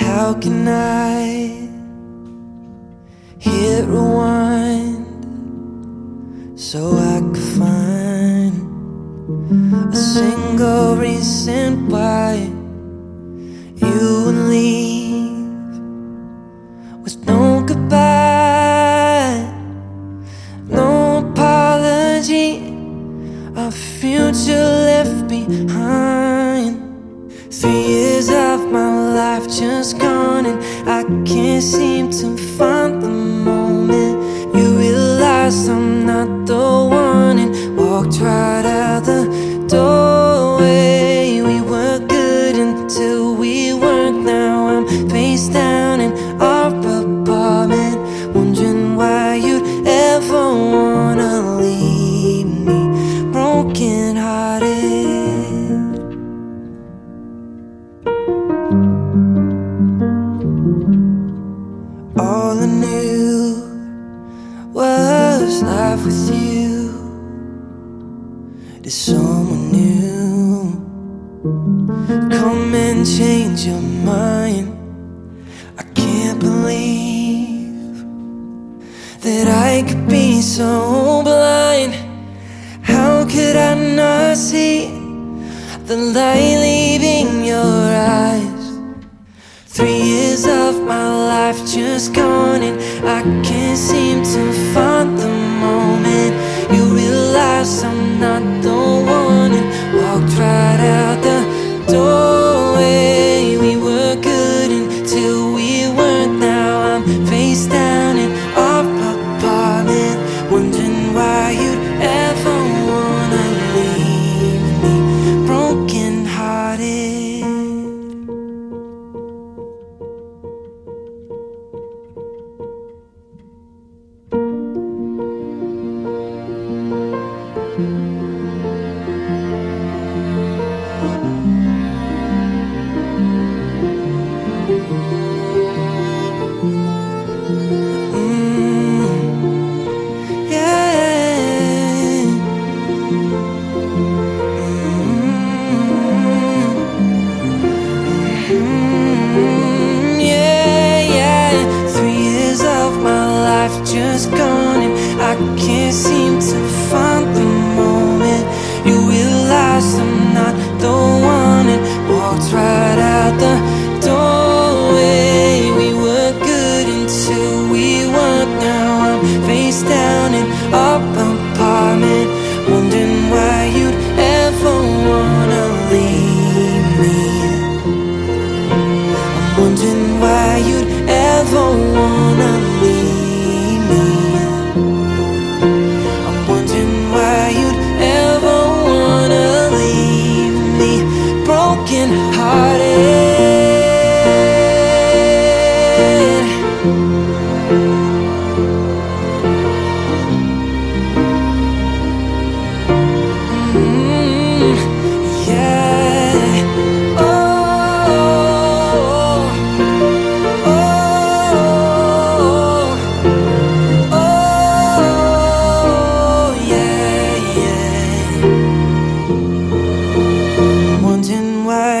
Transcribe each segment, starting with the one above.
How can I hit rewind so I could find a single reason why you would leave with no goodbye, no apology, a future left behind. Just gone, and I can't seem to find the moment. You realized I'm not the one, and walked right out the life with you. Did someone new come and change your mind? I can't believe that I could be so blind. How could I not see the light leaving your eyes? Three years of my life just gone, and I can't seem to just gone, and I can't seem to find the moment you realize the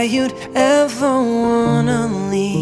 You'd ever wanna leave